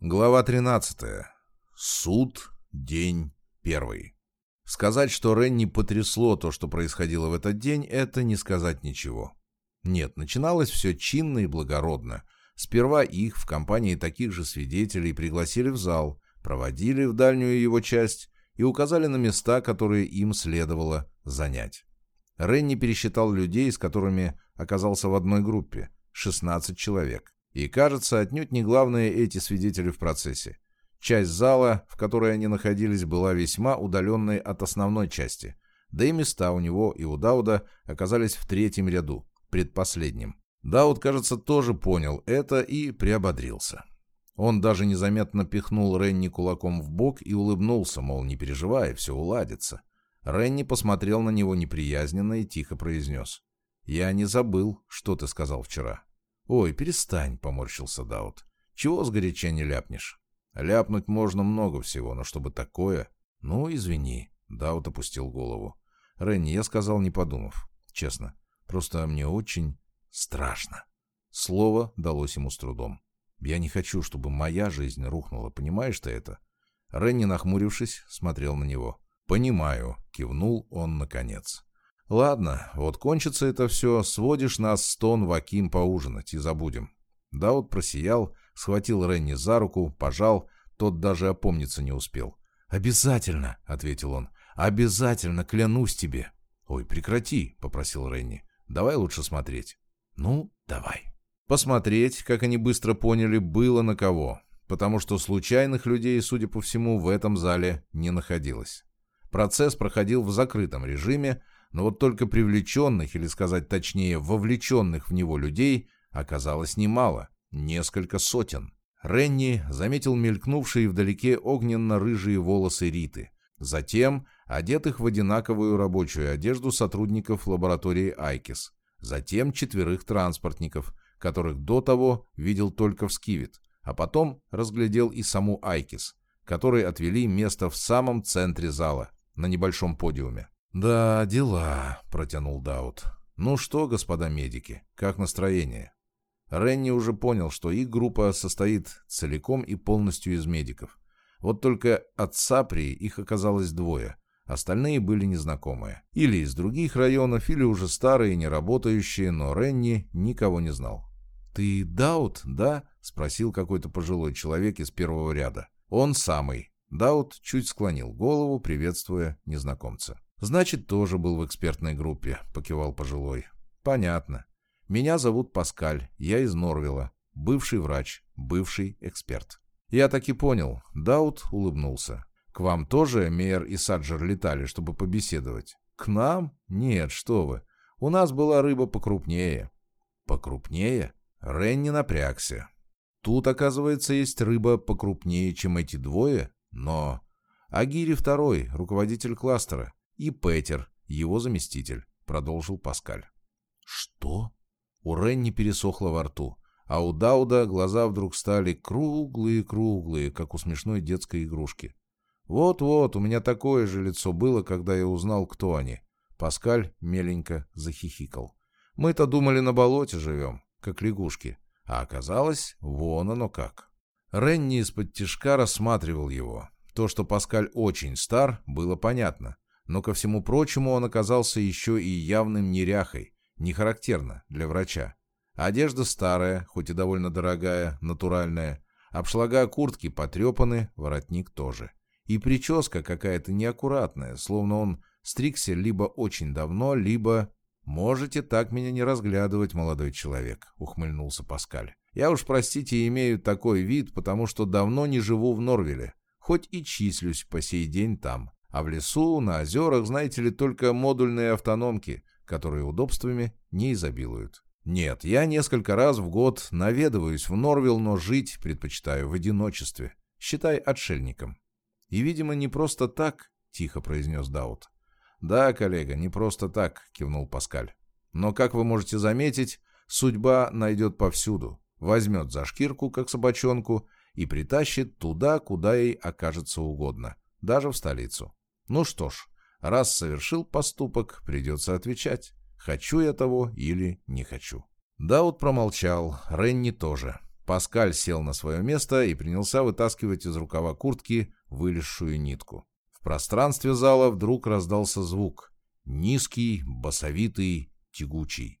Глава 13. Суд. День первый. Сказать, что Ренни потрясло то, что происходило в этот день, это не сказать ничего. Нет, начиналось все чинно и благородно. Сперва их в компании таких же свидетелей пригласили в зал, проводили в дальнюю его часть и указали на места, которые им следовало занять. Ренни пересчитал людей, с которыми оказался в одной группе – 16 человек. И, кажется, отнюдь не главные эти свидетели в процессе. Часть зала, в которой они находились, была весьма удаленной от основной части, да и места у него и у Дауда оказались в третьем ряду, предпоследнем. Дауд, кажется, тоже понял это и приободрился. Он даже незаметно пихнул Ренни кулаком в бок и улыбнулся, мол, не переживай, все уладится. Ренни посмотрел на него неприязненно и тихо произнес. «Я не забыл, что ты сказал вчера». «Ой, перестань», — поморщился Даут. «Чего сгоряча не ляпнешь?» «Ляпнуть можно много всего, но чтобы такое...» «Ну, извини», — Даут опустил голову. «Ренни, я сказал, не подумав. Честно. Просто мне очень страшно». Слово далось ему с трудом. «Я не хочу, чтобы моя жизнь рухнула, понимаешь ты это?» Ренни, нахмурившись, смотрел на него. «Понимаю», — кивнул он наконец. «Ладно, вот кончится это все, сводишь нас с Тон Ваким поужинать и забудем». Даут просиял, схватил Ренни за руку, пожал, тот даже опомниться не успел. «Обязательно», — ответил он, — «обязательно, клянусь тебе». «Ой, прекрати», — попросил Ренни. «Давай лучше смотреть». «Ну, давай». Посмотреть, как они быстро поняли, было на кого, потому что случайных людей, судя по всему, в этом зале не находилось. Процесс проходил в закрытом режиме, но вот только привлеченных, или сказать точнее, вовлеченных в него людей оказалось немало, несколько сотен. Ренни заметил мелькнувшие вдалеке огненно-рыжие волосы Риты. Затем одетых в одинаковую рабочую одежду сотрудников лаборатории Айкис. Затем четверых транспортников, которых до того видел только в Скивит, а потом разглядел и саму Айкис, которые отвели место в самом центре зала, на небольшом подиуме. «Да, дела», — протянул Даут. «Ну что, господа медики, как настроение?» Ренни уже понял, что их группа состоит целиком и полностью из медиков. Вот только от Саприи их оказалось двое, остальные были незнакомые. Или из других районов, или уже старые, не работающие, но Ренни никого не знал. «Ты Даут, да?» — спросил какой-то пожилой человек из первого ряда. «Он самый», Даут чуть склонил голову, приветствуя незнакомца. «Значит, тоже был в экспертной группе», — покивал пожилой. «Понятно. Меня зовут Паскаль, я из Норвила, бывший врач, бывший эксперт». «Я так и понял». Даут улыбнулся. «К вам тоже Мейер и Саджер летали, чтобы побеседовать?» «К нам? Нет, что вы. У нас была рыба покрупнее». «Покрупнее?» Ренни напрягся. «Тут, оказывается, есть рыба покрупнее, чем эти двое?» Но Агири второй, руководитель кластера, и Петер, его заместитель, продолжил Паскаль. Что? У Ренни пересохло во рту, а у Дауда глаза вдруг стали круглые-круглые, как у смешной детской игрушки. Вот-вот, у меня такое же лицо было, когда я узнал, кто они. Паскаль меленько захихикал. Мы-то думали, на болоте живем, как лягушки, а оказалось, вон оно как. Ренни из-под тишка рассматривал его. То, что Паскаль очень стар, было понятно. Но ко всему прочему он оказался еще и явным неряхой, не характерно для врача. Одежда старая, хоть и довольно дорогая, натуральная. Обшлага куртки потрепаны, воротник тоже. И прическа какая-то неаккуратная, словно он стригся либо очень давно, либо... «Можете так меня не разглядывать, молодой человек», — ухмыльнулся Паскаль. Я уж, простите, имею такой вид, потому что давно не живу в Норвиле, хоть и числюсь по сей день там. А в лесу, на озерах, знаете ли, только модульные автономки, которые удобствами не изобилуют. Нет, я несколько раз в год наведываюсь в Норвилл, но жить предпочитаю в одиночестве. Считай отшельником. И, видимо, не просто так, тихо произнес Даут. Да, коллега, не просто так, кивнул Паскаль. Но, как вы можете заметить, судьба найдет повсюду возьмет за шкирку, как собачонку, и притащит туда, куда ей окажется угодно, даже в столицу. Ну что ж, раз совершил поступок, придется отвечать, хочу я того или не хочу. Даут промолчал, Ренни тоже. Паскаль сел на свое место и принялся вытаскивать из рукава куртки вылезшую нитку. В пространстве зала вдруг раздался звук. Низкий, басовитый, тягучий.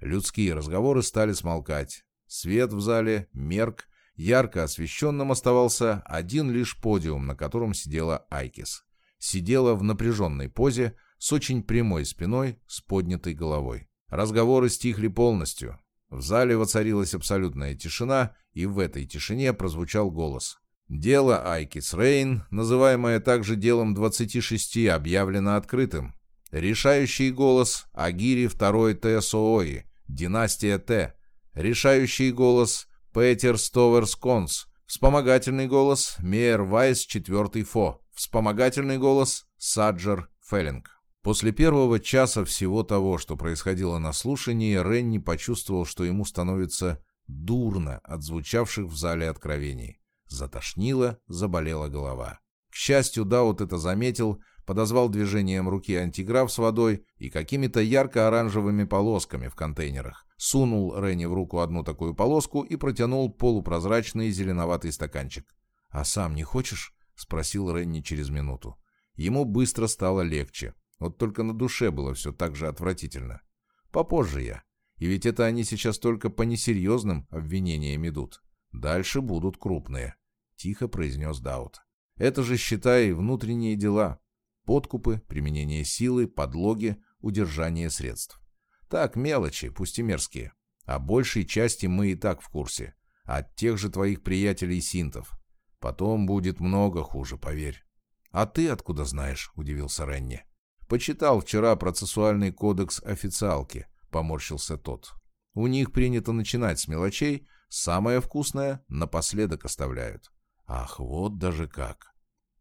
Людские разговоры стали смолкать. Свет в зале мерк, ярко освещенным оставался один лишь подиум, на котором сидела Айкис. Сидела в напряженной позе, с очень прямой спиной, с поднятой головой. Разговоры стихли полностью. В зале воцарилась абсолютная тишина, и в этой тишине прозвучал голос. Дело Айкис Рейн, называемое также делом 26, объявлено открытым. Решающий голос Агири II Т. династия Т. Решающий голос Петер Стоверс Конс. Вспомогательный голос Мейер Вайс IV Фо. Вспомогательный голос Саджер Феллинг. После первого часа всего того, что происходило на слушании, Ренни почувствовал, что ему становится дурно от звучавших в зале откровений. Затошнило, заболела голова. К счастью, Даут это заметил, подозвал движением руки антиграф с водой и какими-то ярко-оранжевыми полосками в контейнерах. Сунул Ренни в руку одну такую полоску и протянул полупрозрачный зеленоватый стаканчик. «А сам не хочешь?» — спросил Ренни через минуту. Ему быстро стало легче. Вот только на душе было все так же отвратительно. Попозже я. И ведь это они сейчас только по несерьезным обвинениям идут. Дальше будут крупные. Тихо произнес Даут. Это же, считай, внутренние дела. Подкупы, применение силы, подлоги, удержание средств. Так, мелочи, пусть и мерзкие. А большей части мы и так в курсе. От тех же твоих приятелей синтов. Потом будет много хуже, поверь. «А ты откуда знаешь?» — удивился Ренни. «Почитал вчера процессуальный кодекс официалки», — поморщился тот. «У них принято начинать с мелочей, самое вкусное напоследок оставляют». «Ах, вот даже как!»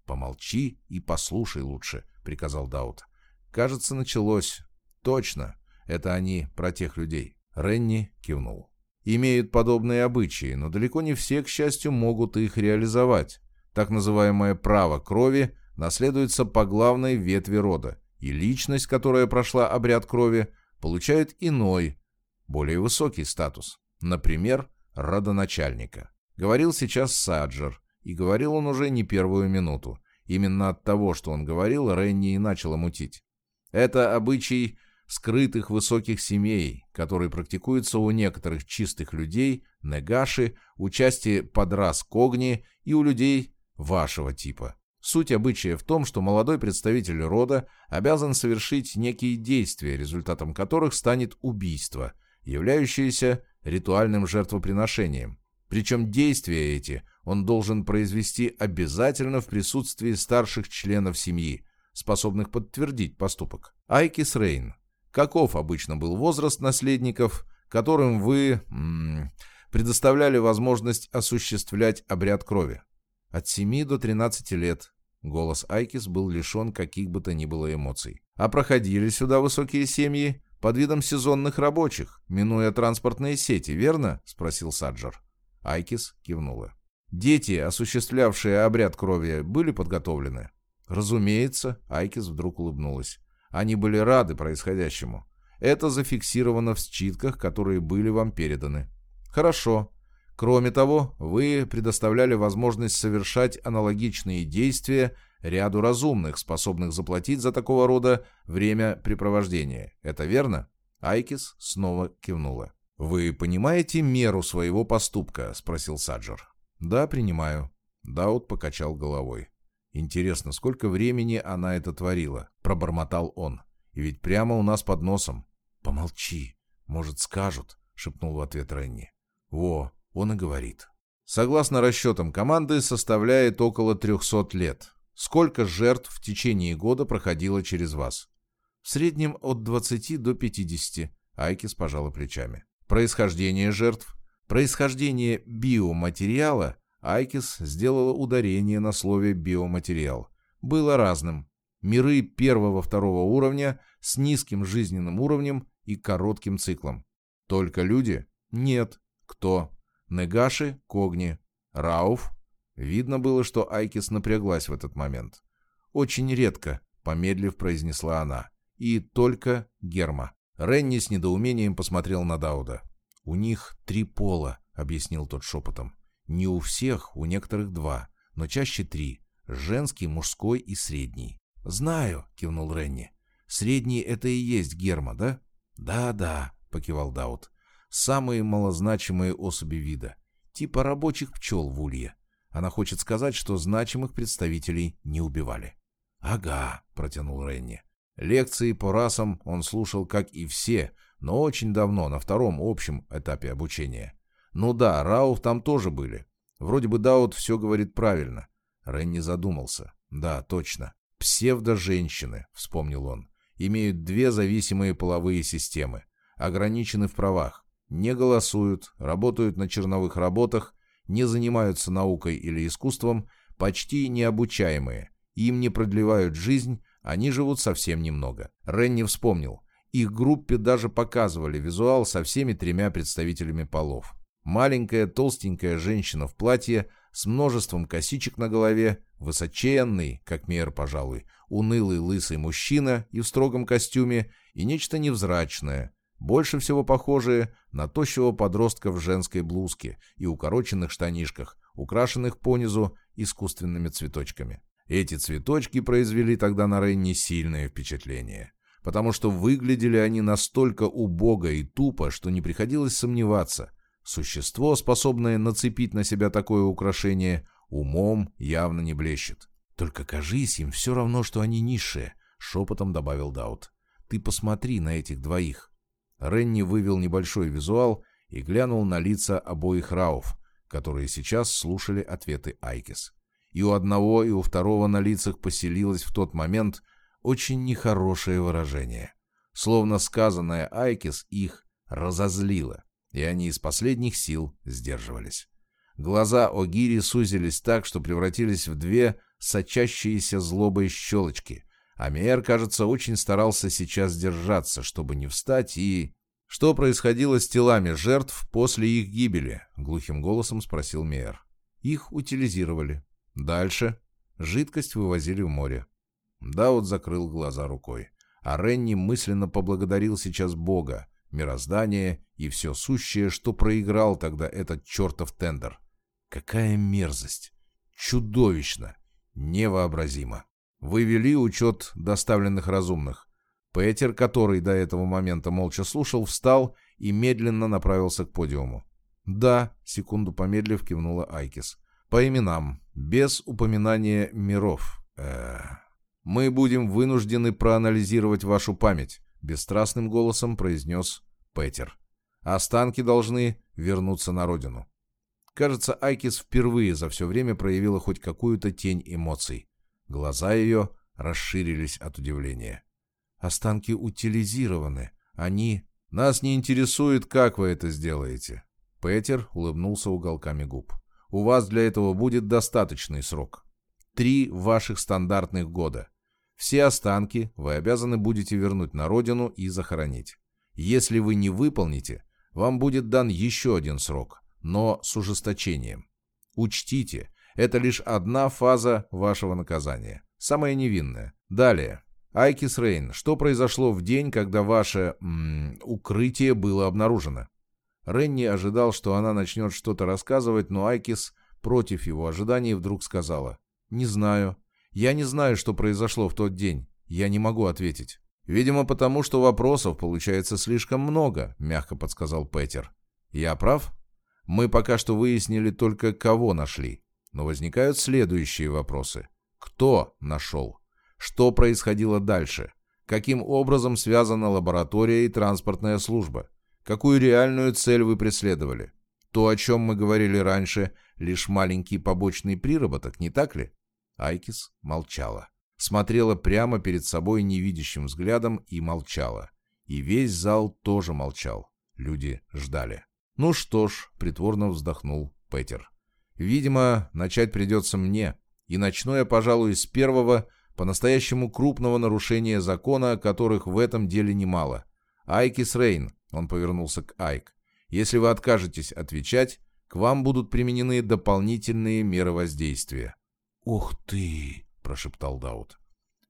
«Помолчи и послушай лучше», — приказал Даут. «Кажется, началось. Точно. Это они про тех людей». Ренни кивнул. «Имеют подобные обычаи, но далеко не все, к счастью, могут их реализовать. Так называемое право крови наследуется по главной ветви рода и личность, которая прошла обряд крови, получает иной, более высокий статус, например, родоначальника. Говорил сейчас Саджер, и говорил он уже не первую минуту. Именно от того, что он говорил, Ренни и начала мутить. Это обычай скрытых высоких семей, который практикуется у некоторых чистых людей, негаши, у части подрас когни и у людей вашего типа. Суть обычая в том, что молодой представитель рода обязан совершить некие действия, результатом которых станет убийство, являющееся ритуальным жертвоприношением. Причем действия эти он должен произвести обязательно в присутствии старших членов семьи, способных подтвердить поступок. Айкис Рейн. Каков обычно был возраст наследников, которым вы м -м, предоставляли возможность осуществлять обряд крови? От 7 до 13 лет. Голос Айкис был лишен каких бы то ни было эмоций. А проходили сюда высокие семьи под видом сезонных рабочих, минуя транспортные сети, верно? Спросил Саджер. Айкис кивнула. Дети, осуществлявшие обряд крови, были подготовлены? Разумеется, Айкис вдруг улыбнулась. Они были рады происходящему. Это зафиксировано в считках, которые были вам переданы. Хорошо. Кроме того, вы предоставляли возможность совершать аналогичные действия ряду разумных, способных заплатить за такого рода времяпрепровождение. Это верно? Айкис снова кивнула. «Вы понимаете меру своего поступка?» — спросил Саджер. «Да, принимаю». Даут покачал головой. «Интересно, сколько времени она это творила?» — пробормотал он. «И ведь прямо у нас под носом». «Помолчи. Может, скажут?» — шепнул в ответ Ренни. «Во, он и говорит. Согласно расчетам команды, составляет около 300 лет. Сколько жертв в течение года проходило через вас? В среднем от 20 до 50. Айкис пожала плечами. Происхождение жертв. Происхождение биоматериала Айкис сделала ударение на слове «биоматериал». Было разным. Миры первого-второго уровня с низким жизненным уровнем и коротким циклом. Только люди? Нет. Кто? Негаши, Когни, Рауф. Видно было, что Айкис напряглась в этот момент. «Очень редко», — помедлив произнесла она. «И только Герма». Ренни с недоумением посмотрел на Дауда. «У них три пола», — объяснил тот шепотом. «Не у всех, у некоторых два, но чаще три. Женский, мужской и средний». «Знаю», — кивнул Ренни. «Средний — это и есть герма, да?» «Да-да», — покивал Даут. «Самые малозначимые особи вида. Типа рабочих пчел в улье. Она хочет сказать, что значимых представителей не убивали». «Ага», — протянул Ренни. Лекции по расам он слушал, как и все, но очень давно, на втором общем этапе обучения. Ну да, Рауф там тоже были. Вроде бы Даут все говорит правильно. Ренни задумался. Да, точно. Псевдо-женщины, вспомнил он, имеют две зависимые половые системы. Ограничены в правах. Не голосуют, работают на черновых работах, не занимаются наукой или искусством, почти необучаемые. Им не продлевают жизнь, они живут совсем немного. Ренни вспомнил. Их группе даже показывали визуал со всеми тремя представителями полов. Маленькая толстенькая женщина в платье с множеством косичек на голове, высоченный, как мер, пожалуй, унылый лысый мужчина и в строгом костюме, и нечто невзрачное, больше всего похожее на тощего подростка в женской блузке и укороченных штанишках, украшенных понизу искусственными цветочками. Эти цветочки произвели тогда на Ренни сильное впечатление потому что выглядели они настолько убого и тупо, что не приходилось сомневаться. Существо, способное нацепить на себя такое украшение, умом явно не блещет. «Только кажись, им все равно, что они низшие», — шепотом добавил Даут. «Ты посмотри на этих двоих». Ренни вывел небольшой визуал и глянул на лица обоих Рауф, которые сейчас слушали ответы Айкис. И у одного, и у второго на лицах поселилось в тот момент очень нехорошее выражение. Словно сказанное Айкис их разозлило, и они из последних сил сдерживались. Глаза Огири сузились так, что превратились в две сочащиеся злобой щелочки, а Мейер, кажется, очень старался сейчас держаться, чтобы не встать и... «Что происходило с телами жертв после их гибели?» — глухим голосом спросил Мейер. «Их утилизировали. Дальше. Жидкость вывозили в море. Даут закрыл глаза рукой. А Ренни мысленно поблагодарил сейчас Бога, мироздание и все сущее, что проиграл тогда этот чертов тендер. Какая мерзость! Чудовищно! Невообразимо! Вы вели учет доставленных разумных. Петер, который до этого момента молча слушал, встал и медленно направился к подиуму. «Да», — секунду помедлив кивнула Айкис. «По именам, без упоминания миров. Э «Мы будем вынуждены проанализировать вашу память», — бесстрастным голосом произнес Петер. «Останки должны вернуться на родину». Кажется, Айкис впервые за все время проявила хоть какую-то тень эмоций. Глаза ее расширились от удивления. «Останки утилизированы. Они...» «Нас не интересует, как вы это сделаете». Петер улыбнулся уголками губ. «У вас для этого будет достаточный срок. Три ваших стандартных года. Все останки вы обязаны будете вернуть на родину и захоронить. Если вы не выполните, вам будет дан еще один срок, но с ужесточением. Учтите, это лишь одна фаза вашего наказания, самая невинная. Далее. Айкис Рейн, что произошло в день, когда ваше м -м, укрытие было обнаружено? Ренни ожидал, что она начнет что-то рассказывать, но Айкис, против его ожиданий, вдруг сказала «Не знаю. Я не знаю, что произошло в тот день. Я не могу ответить. Видимо, потому что вопросов получается слишком много, мягко подсказал Петер. Я прав? Мы пока что выяснили только, кого нашли. Но возникают следующие вопросы. Кто нашел? Что происходило дальше? Каким образом связана лаборатория и транспортная служба? Какую реальную цель вы преследовали? То, о чем мы говорили раньше, лишь маленький побочный приработок, не так ли? Айкис молчала. Смотрела прямо перед собой невидящим взглядом и молчала. И весь зал тоже молчал. Люди ждали. «Ну что ж», — притворно вздохнул Петер. «Видимо, начать придется мне. И начну я, пожалуй, с первого, по-настоящему крупного нарушения закона, которых в этом деле немало. Айкис Рейн», — он повернулся к Айк, — «если вы откажетесь отвечать, к вам будут применены дополнительные меры воздействия. «Ух ты!» — прошептал Даут.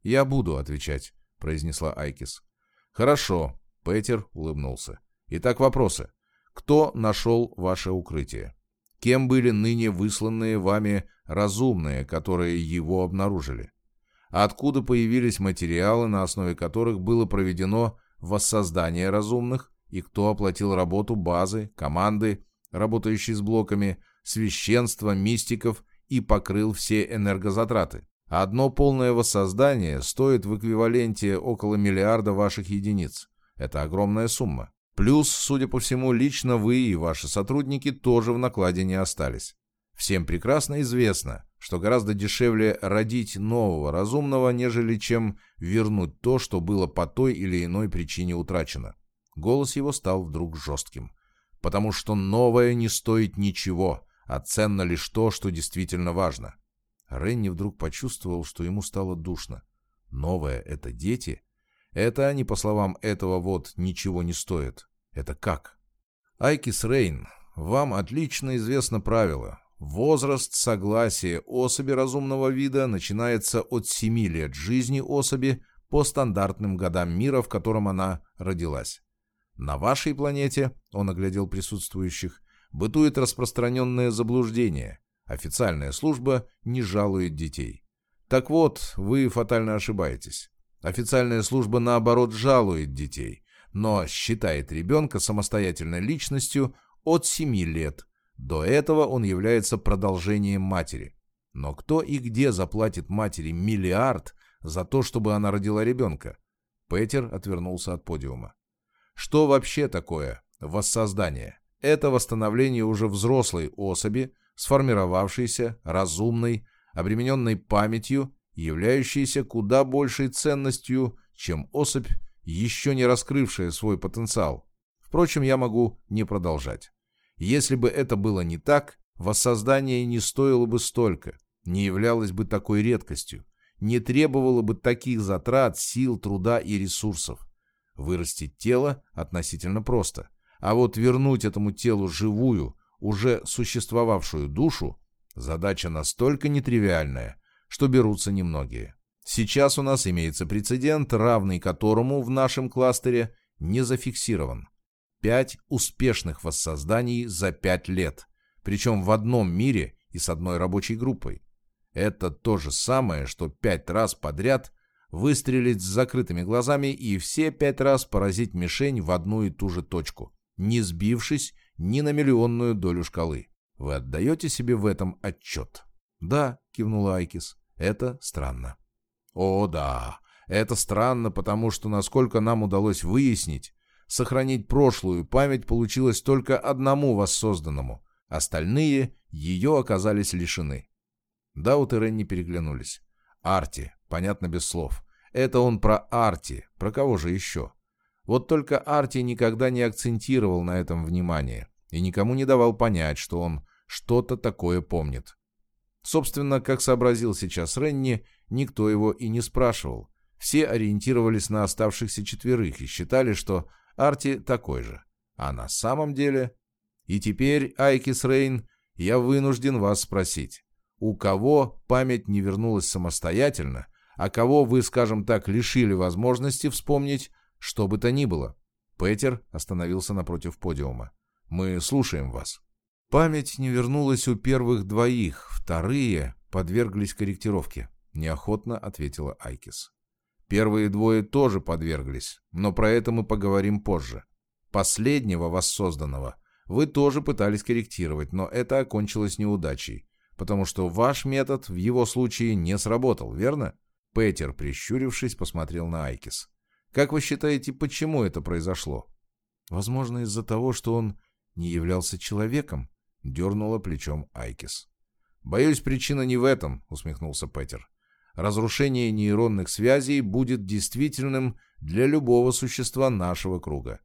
«Я буду отвечать», — произнесла Айкис. «Хорошо», — Петер улыбнулся. «Итак, вопросы. кто нашел ваше укрытие? Кем были ныне высланные вами разумные, которые его обнаружили? Откуда появились материалы, на основе которых было проведено воссоздание разумных, и кто оплатил работу базы, команды, работающей с блоками, священства, мистиков и покрыл все энергозатраты? Одно полное воссоздание стоит в эквиваленте около миллиарда ваших единиц. Это огромная сумма. Плюс, судя по всему, лично вы и ваши сотрудники тоже в накладе не остались. Всем прекрасно известно, что гораздо дешевле родить нового разумного, нежели чем вернуть то, что было по той или иной причине утрачено. Голос его стал вдруг жестким. Потому что новое не стоит ничего, а ценно лишь то, что действительно важно. Ренни вдруг почувствовал, что ему стало душно. Новое — это дети? Это они, по словам этого вот, ничего не стоят. Это как? Айкис Рейн, вам отлично известно правило. Возраст согласия особи разумного вида начинается от 7 лет жизни особи по стандартным годам мира, в котором она родилась. На вашей планете, он оглядел присутствующих, бытует распространенное заблуждение. Официальная служба не жалует детей. Так вот, вы фатально ошибаетесь. Официальная служба, наоборот, жалует детей, но считает ребенка самостоятельной личностью от 7 лет. До этого он является продолжением матери. Но кто и где заплатит матери миллиард за то, чтобы она родила ребенка? Петер отвернулся от подиума. Что вообще такое воссоздание? Это восстановление уже взрослой особи, сформировавшейся, разумной, обремененной памятью являющейся куда большей ценностью, чем особь, еще не раскрывшая свой потенциал. Впрочем, я могу не продолжать. Если бы это было не так, воссоздание не стоило бы столько, не являлось бы такой редкостью, не требовало бы таких затрат, сил, труда и ресурсов. Вырастить тело относительно просто, а вот вернуть этому телу живую, уже существовавшую душу, задача настолько нетривиальная, что берутся немногие. Сейчас у нас имеется прецедент, равный которому в нашем кластере не зафиксирован. Пять успешных воссозданий за пять лет, причем в одном мире и с одной рабочей группой. Это то же самое, что пять раз подряд выстрелить с закрытыми глазами и все пять раз поразить мишень в одну и ту же точку, не сбившись ни на миллионную долю шкалы. Вы отдаете себе в этом отчет? «Да», — кивнула Айкис. Это странно. О, да, это странно, потому что, насколько нам удалось выяснить, сохранить прошлую память получилось только одному воссозданному. Остальные ее оказались лишены. Даут и Ренни переглянулись. Арти, понятно без слов. Это он про Арти, про кого же еще? Вот только Арти никогда не акцентировал на этом внимание и никому не давал понять, что он что-то такое помнит. Собственно, как сообразил сейчас Ренни, никто его и не спрашивал. Все ориентировались на оставшихся четверых и считали, что Арти такой же. А на самом деле... И теперь, Айкис Рейн, я вынужден вас спросить. У кого память не вернулась самостоятельно, а кого вы, скажем так, лишили возможности вспомнить что бы то ни было? Петер остановился напротив подиума. Мы слушаем вас. Память не вернулась у первых двоих, вторые подверглись корректировке, неохотно ответила Айкис. Первые двое тоже подверглись, но про это мы поговорим позже. Последнего воссозданного вы тоже пытались корректировать, но это окончилось неудачей, потому что ваш метод в его случае не сработал, верно? Петер, прищурившись, посмотрел на Айкис. Как вы считаете, почему это произошло? Возможно, из-за того, что он не являлся человеком, — дернула плечом Айкис. «Боюсь, причина не в этом», — усмехнулся Петер. «Разрушение нейронных связей будет действительным для любого существа нашего круга.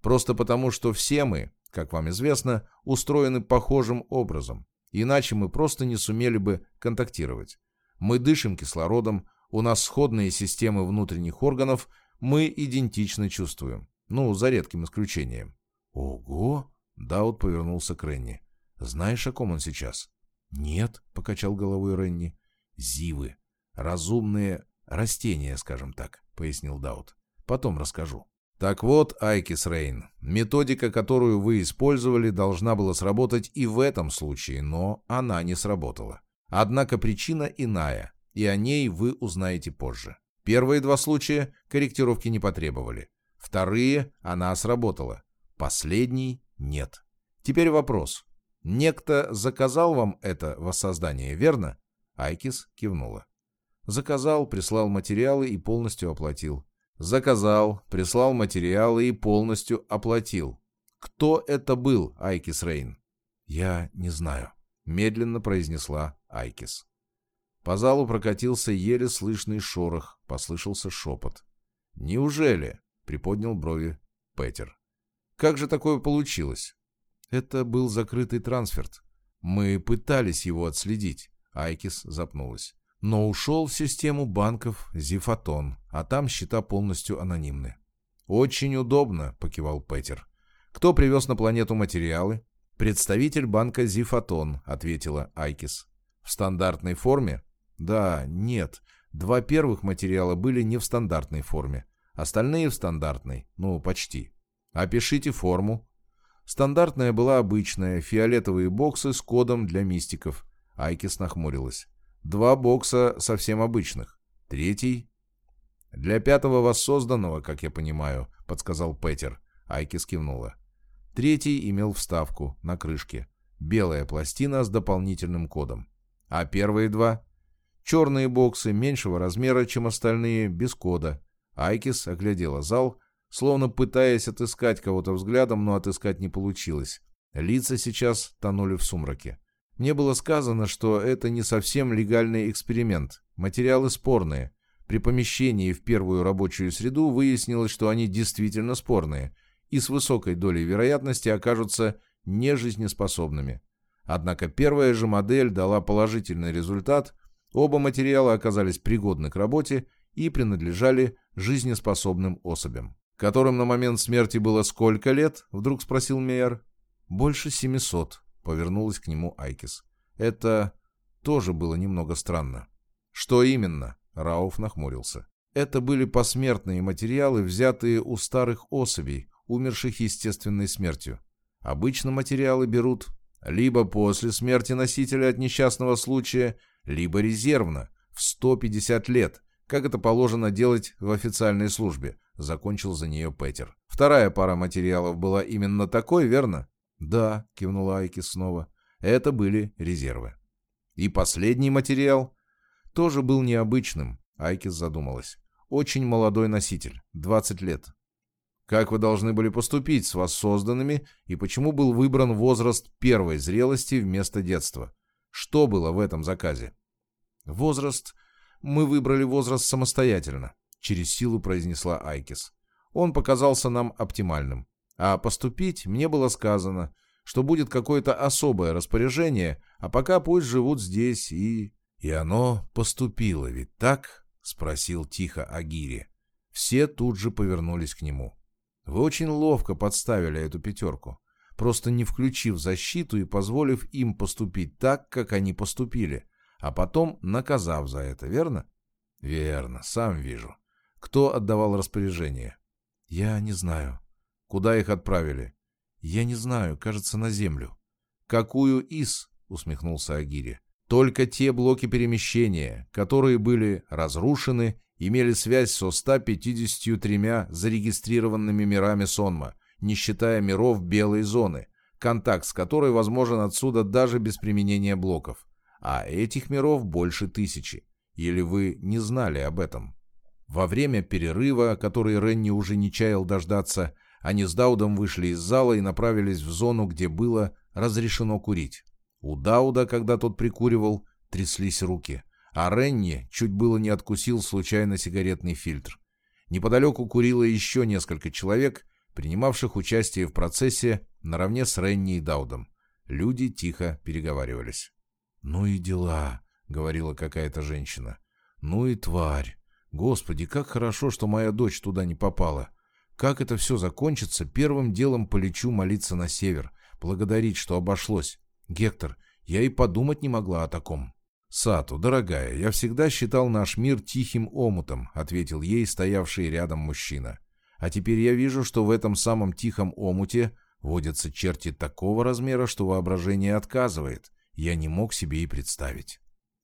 Просто потому, что все мы, как вам известно, устроены похожим образом. Иначе мы просто не сумели бы контактировать. Мы дышим кислородом, у нас сходные системы внутренних органов, мы идентично чувствуем. Ну, за редким исключением». «Ого!» — Даут повернулся к Ренни. Знаешь, о ком он сейчас? Нет, покачал головой Ренни. Зивы. Разумные растения, скажем так, пояснил Даут. Потом расскажу. Так вот, Айкис Рейн, методика, которую вы использовали, должна была сработать и в этом случае, но она не сработала. Однако причина иная, и о ней вы узнаете позже. Первые два случая корректировки не потребовали. Вторые она сработала. Последний нет. Теперь вопрос. Некто заказал вам это воссоздание, верно? Айкис кивнула. Заказал, прислал материалы и полностью оплатил. Заказал, прислал материалы и полностью оплатил. Кто это был, Айкис Рейн? Я не знаю, медленно произнесла Айкис. По залу прокатился еле слышный шорох, послышался шепот. «Неужели?» — приподнял брови Петер. «Как же такое получилось?» «Это был закрытый трансферт. Мы пытались его отследить». Айкис запнулась но ушел в систему банков Зифатон, а там счета полностью анонимны. «Очень удобно», — покивал Петер. «Кто привез на планету материалы?» «Представитель банка Зифатон», — ответила Айкис. «В стандартной форме?» «Да, нет. Два первых материала были не в стандартной форме. Остальные в стандартной. Ну, почти. Опишите форму». Стандартная была обычная, фиолетовые боксы с кодом для мистиков. Айкис нахмурилась. Два бокса совсем обычных. Третий... «Для пятого воссозданного, как я понимаю», — подсказал Петер. Айки скивнула. Третий имел вставку на крышке. Белая пластина с дополнительным кодом. А первые два? Черные боксы меньшего размера, чем остальные, без кода. Айкис оглядела зал, словно пытаясь отыскать кого-то взглядом, но отыскать не получилось. Лица сейчас тонули в сумраке. Мне было сказано, что это не совсем легальный эксперимент. Материалы спорные. При помещении в первую рабочую среду выяснилось, что они действительно спорные и с высокой долей вероятности окажутся нежизнеспособными. Однако первая же модель дала положительный результат, оба материала оказались пригодны к работе и принадлежали жизнеспособным особям. «Которым на момент смерти было сколько лет?» — вдруг спросил Мейер. «Больше семисот», Повернулась к нему Айкис. Это тоже было немного странно. Что именно? Рауф нахмурился. Это были посмертные материалы, взятые у старых особей, умерших естественной смертью. Обычно материалы берут либо после смерти носителя от несчастного случая, либо резервно, в 150 лет, как это положено делать в официальной службе, закончил за нее Петер. Вторая пара материалов была именно такой, верно? «Да», — кивнула Айкис снова, — «это были резервы». «И последний материал?» «Тоже был необычным», — Айкис задумалась. «Очень молодой носитель, 20 лет». «Как вы должны были поступить с вас созданными, и почему был выбран возраст первой зрелости вместо детства? Что было в этом заказе?» «Возраст... Мы выбрали возраст самостоятельно», — через силу произнесла Айкис. «Он показался нам оптимальным. А поступить мне было сказано, что будет какое-то особое распоряжение, а пока пусть живут здесь и... И оно поступило, ведь так? Спросил тихо Агири. Все тут же повернулись к нему. Вы очень ловко подставили эту пятерку, просто не включив защиту и позволив им поступить так, как они поступили, а потом наказав за это, верно? Верно, сам вижу. Кто отдавал распоряжение? Я не знаю. Куда их отправили? Я не знаю, кажется, на землю. Какую из? усмехнулся Агири. Только те блоки перемещения, которые были разрушены, имели связь со 153 зарегистрированными мирами Сонма, не считая миров белой зоны, контакт с которой возможен отсюда даже без применения блоков. А этих миров больше тысячи. Или вы не знали об этом? Во время перерыва, который Ренни уже не чаял дождаться, они с Даудом вышли из зала и направились в зону, где было разрешено курить. У Дауда, когда тот прикуривал, тряслись руки, а Ренни чуть было не откусил случайно сигаретный фильтр. Неподалеку курило еще несколько человек, принимавших участие в процессе наравне с Ренни и Даудом. Люди тихо переговаривались. «Ну и дела», — говорила какая-то женщина. «Ну и тварь. Господи, как хорошо, что моя дочь туда не попала. Как это все закончится, первым делом полечу молиться на север, благодарить, что обошлось. Гектор, я и подумать не могла о таком. «Сату, дорогая, я всегда считал наш мир тихим омутом», — ответил ей стоявший рядом мужчина. А теперь я вижу, что в этом самом тихом омуте водятся черти такого размера, что воображение отказывает. Я не мог себе и представить.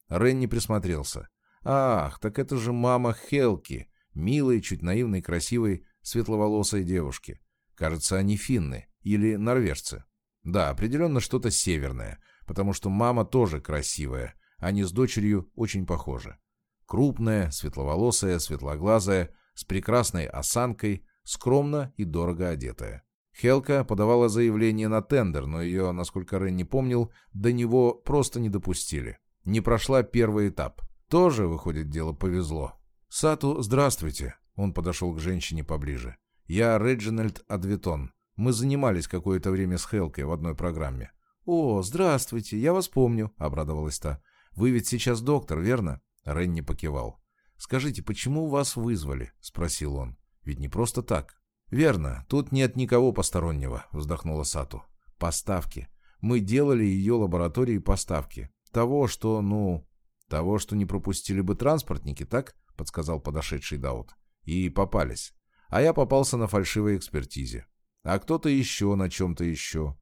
Ренни присмотрелся. Ах, так это же мама Хелки, милой, чуть наивной, красивой, светловолосой девушки. Кажется, они финны или норвежцы. Да, определенно что-то северное, потому что мама тоже красивая, они с дочерью очень похожи. Крупная, светловолосая, светлоглазая, с прекрасной осанкой, скромно и дорого одетая. Хелка подавала заявление на тендер, но ее, насколько Рен не помнил, до него просто не допустили. Не прошла первый этап. Тоже, выходит, дело повезло. «Сату, здравствуйте!» Он подошел к женщине поближе. «Я Реджинальд Адвитон. Мы занимались какое-то время с Хелкой в одной программе». «О, здравствуйте, я вас помню», — обрадовалась та. «Вы ведь сейчас доктор, верно?» Ренни покивал. «Скажите, почему вас вызвали?» — спросил он. «Ведь не просто так». «Верно, тут нет никого постороннего», — вздохнула Сату. «Поставки. Мы делали ее лаборатории поставки. Того, что, ну, «Того, что не пропустили бы транспортники, так?» — подсказал подошедший Даут. «И попались. А я попался на фальшивой экспертизе. А кто-то еще на чем-то еще.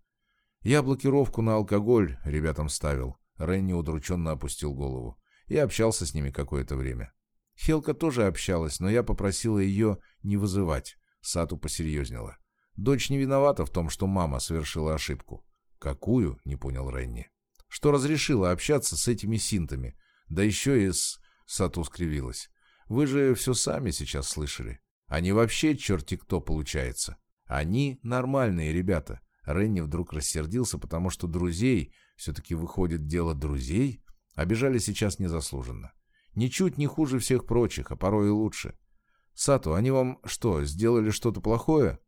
Я блокировку на алкоголь ребятам ставил». Ренни удрученно опустил голову. И общался с ними какое-то время. Хелка тоже общалась, но я попросила ее не вызывать. Сату посерьезнела. Дочь не виновата в том, что мама совершила ошибку. «Какую?» — не понял Ренни. «Что разрешила общаться с этими синтами. Да еще и с... Сату скривилась. Вы же все сами сейчас слышали. Они вообще черти кто получается. Они нормальные ребята. Ренни вдруг рассердился, потому что друзей, все-таки выходит дело друзей, обижали сейчас незаслуженно. Ничуть не хуже всех прочих, а порой и лучше. Сату, они вам что, сделали что-то плохое?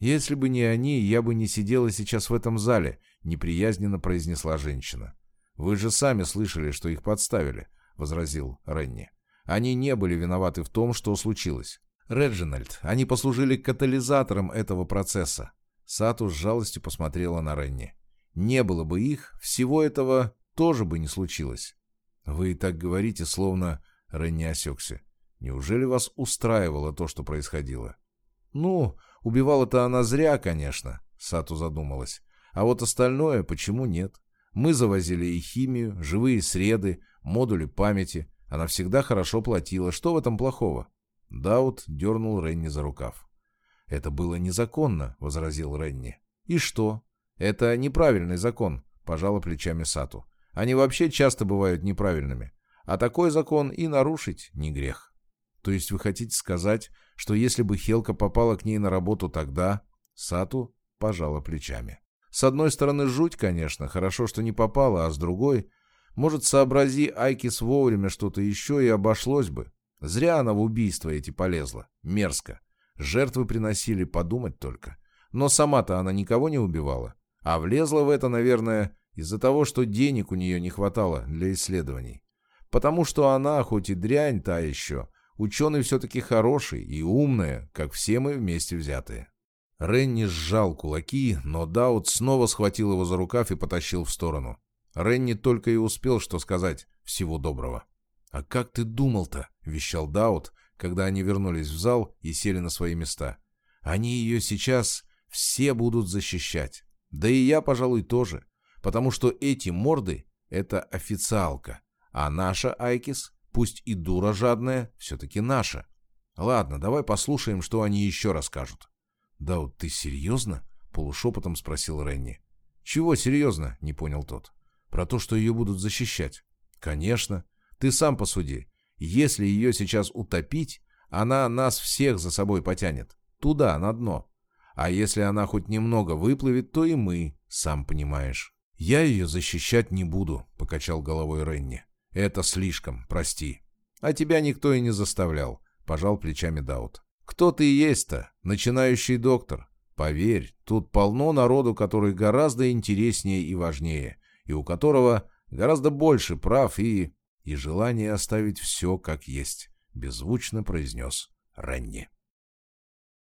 Если бы не они, я бы не сидела сейчас в этом зале, неприязненно произнесла женщина. «Вы же сами слышали, что их подставили», — возразил Ренни. «Они не были виноваты в том, что случилось. Реджинальд, они послужили катализатором этого процесса». Сату с жалостью посмотрела на Ренни. «Не было бы их, всего этого тоже бы не случилось». «Вы так говорите, словно...» — Ренни осекся. «Неужели вас устраивало то, что происходило?» «Ну, убивала-то она зря, конечно», — Сату задумалась. «А вот остальное почему нет?» Мы завозили и химию, живые среды, модули памяти. Она всегда хорошо платила. Что в этом плохого? Даут дернул Ренни за рукав. «Это было незаконно», — возразил Ренни. «И что?» «Это неправильный закон», — пожала плечами Сату. «Они вообще часто бывают неправильными. А такой закон и нарушить не грех». «То есть вы хотите сказать, что если бы Хелка попала к ней на работу тогда...» Сату пожала плечами. С одной стороны, жуть, конечно, хорошо, что не попало, а с другой... Может, сообрази Айкис вовремя что-то еще и обошлось бы. Зря она в убийство эти полезла. Мерзко. Жертвы приносили, подумать только. Но сама-то она никого не убивала. А влезла в это, наверное, из-за того, что денег у нее не хватало для исследований. Потому что она, хоть и дрянь та еще, ученый все-таки хороший и умная, как все мы вместе взятые. Ренни сжал кулаки, но Даут снова схватил его за рукав и потащил в сторону. Ренни только и успел что сказать «всего доброго». «А как ты думал-то?» — вещал Даут, когда они вернулись в зал и сели на свои места. «Они ее сейчас все будут защищать. Да и я, пожалуй, тоже. Потому что эти морды — это официалка. А наша Айкис, пусть и дура жадная, все-таки наша. Ладно, давай послушаем, что они еще расскажут». «Да вот ты серьезно?» — полушепотом спросил Ренни. «Чего серьезно?» — не понял тот. «Про то, что ее будут защищать». «Конечно. Ты сам посуди. Если ее сейчас утопить, она нас всех за собой потянет. Туда, на дно. А если она хоть немного выплывет, то и мы, сам понимаешь». «Я ее защищать не буду», — покачал головой Ренни. «Это слишком, прости». «А тебя никто и не заставлял», — пожал плечами Даут. Кто ты есть-то, начинающий доктор? Поверь, тут полно народу, который гораздо интереснее и важнее, и у которого гораздо больше прав и... и желание оставить все как есть, беззвучно произнес Ренни.